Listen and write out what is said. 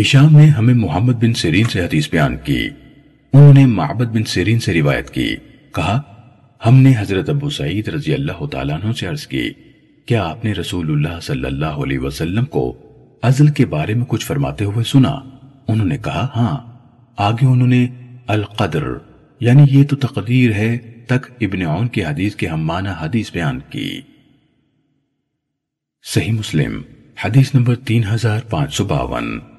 ہشام نے ہمیں محمد بن سیرین سے حدیث بیان کی۔ انہوں نے معبد بن سیرین سے روایت کی۔ کہا، ہم نے حضرت ابو سعید رضی اللہ تعالیٰ عنہ سے عرض کی، کیا آپ نے رسول اللہ صلی اللہ علیہ وسلم کو عزل کے بارے میں کچھ فرماتے ہوئے سنا؟ انہوں نے کہا ہاں۔ آگے انہوں نے القدر یعنی یہ تو تقدیر ہے، تک ابن عون کی حدیث کے ہم معنی حدیث بیان کی۔ صحیح مسلم، حدیث نمبر تین ہزار پانچ سو باون۔